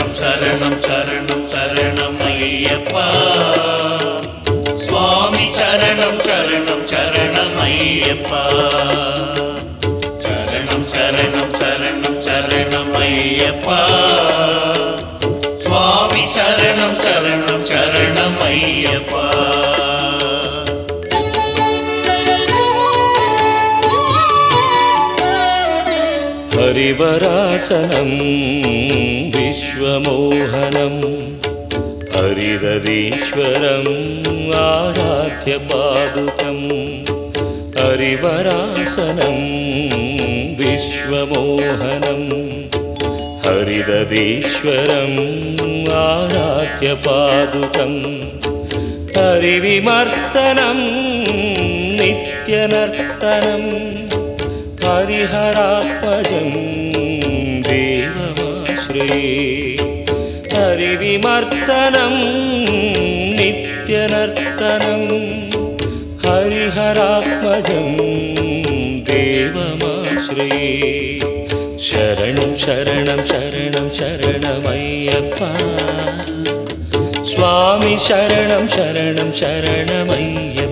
சரணம் சரணம் சரணம் சரணம் ஐயப்பா. சுவாமி சரணம் சரணம் சரணம் ஐயப்பா. சரணம் சரணம் சரணம் சரணம் ஐயப்பா. சுவாமி சரணம் சரணம் हरिवरासनं विश्वमोहनं हरिदधीश्वरम् आराध्यपादुकं हरिवरासनं विश्वमोहनं हरिदधीश्वरम् आराध्यपादुकं हरिविमर्तनं नित्यनर्तनम् ഹരിഹരാത്മജം ദേവമാശ്രേ ഹരിവിമർത്തനം നിത്യനർത്തനം ഹരിഹരാത്മജം ദേവമാശ്രേ ശരണം ശരണം ശരണം ശരണമയ്യപ്പ. സ്വാമി ശരണം ശരണം ശരണമയ്യപ്പ.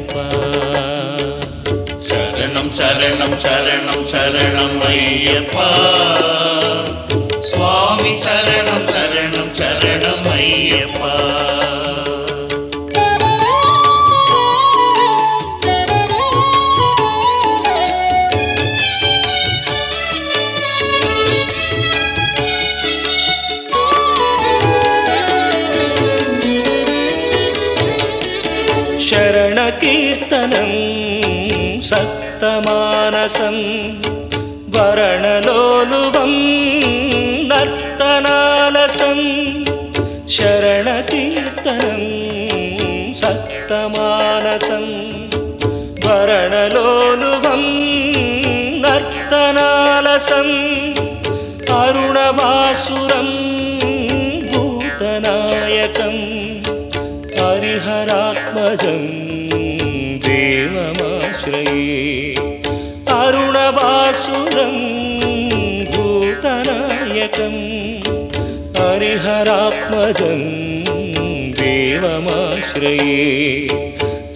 శరణం శరణం శరణం అయ్యప్ప స్వామి శరణం శరణం శరణం అయ్యప్ప శరణ కీర్తనం నర్తమానసం వరణలోలువం నర్తనాలసం శరణకీర్తనం సప్తమానసం వరణలోలువం నర్తనాలసం అరుణవాసురం भूतनायकं हरिहरात्मजं देवमाश्रये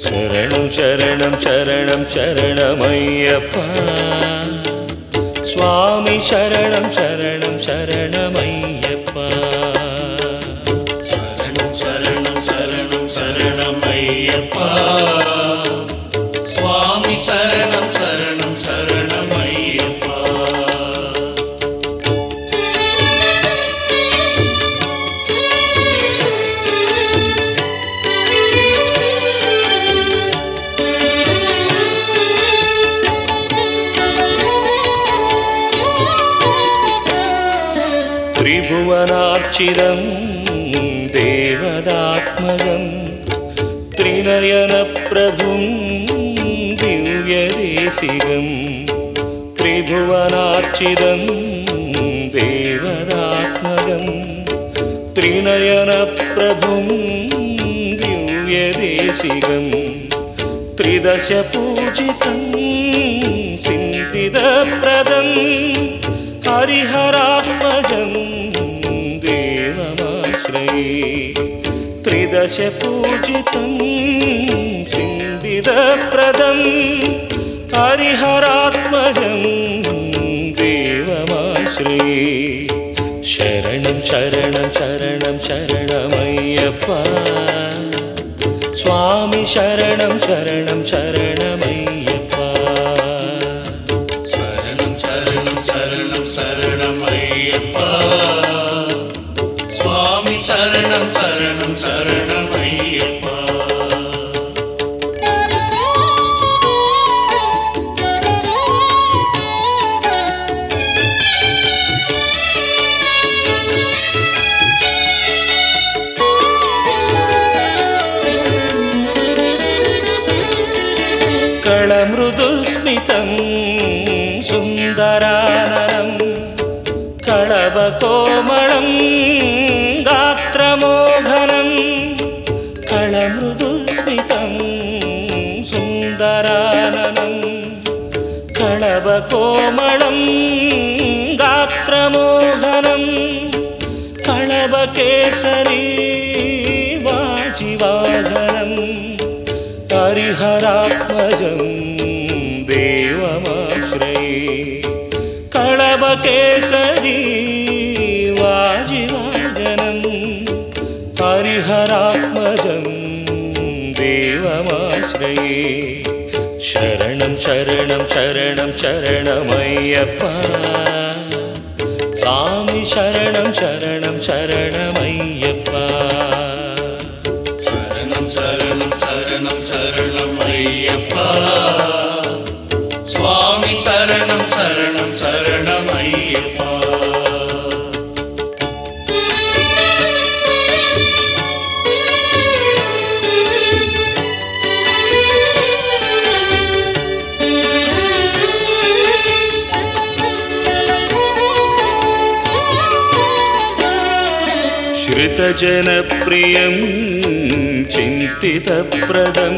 शरणं शरणं शरणं शरणमय्यप्पा। स्वामि शरणं शरणं शरणमय्यप्पा அச்சிரம் தேவதாத்மகம் திரிநயன பிரபும் திவ்யதேசிகம் திரிபுவனாட்சிதம் தேவதாத்மகம் திரிநயன பிரபும் திவ்யதேசிகம் திரிதச பூஜிதம் சிந்தித பிரதம் ஹரிஹரா ശശപൂജിതം ചിന്തിതപ്രദം ഹരിഹരാത്മജം ദേവമാശ്രീ ശരണം ശരണം ശരണം ശരണമയ്യപ്പ. സ്വാമി ശരണം ശരണം ശരണം. कळमृदुस्मितं सुन्दराननं कळवकोमलं गात्रमोघनं कळमृदुस्मितं सुन्दराननं कळवकोमलं गात्रमोघनं कळव कळवकेसरी वाजिवाहनं हरिहरात्मजं शरणं शरणं शरणं शरणमय्यप्पा. स्वामि शरणं शरणं शरणमय्यप्पा श्रुतजनप्रियं चिन्तितप्रदं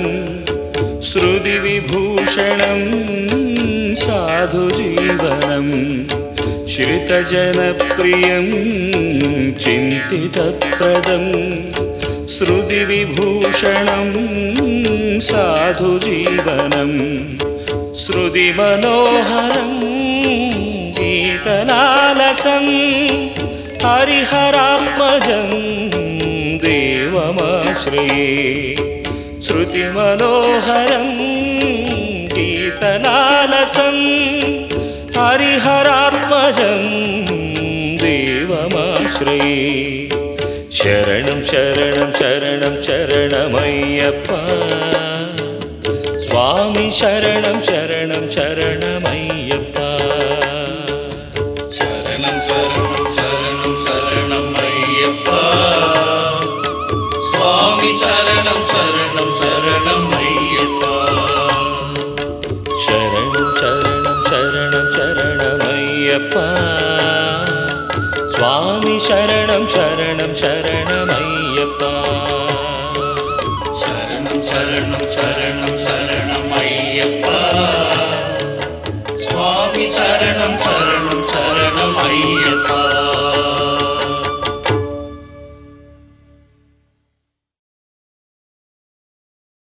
श्रुतिविभूषणं साधुजीवनं श्रुतजनप्रियं चिन्तितप्रदं श्रुतिविभूषणं साधुजीवनं श्रुतिमनोहरं गीतलालसम् हरिहरात्मजं देवमाश्रये श्रुतिमनोहरं गीतलालसं हरिहरात्मजं देवमाश्रये शरणं शरणं शरणं शरणमय्यप्पा स्वामि शरणं शरणं शरणमय्यप्पा சரணம் சரணம் ஐயப்பா. சரணம் சரணம் சரணம் சரணம் ஐயப்பா. சுவாமி சரணம் சரணம்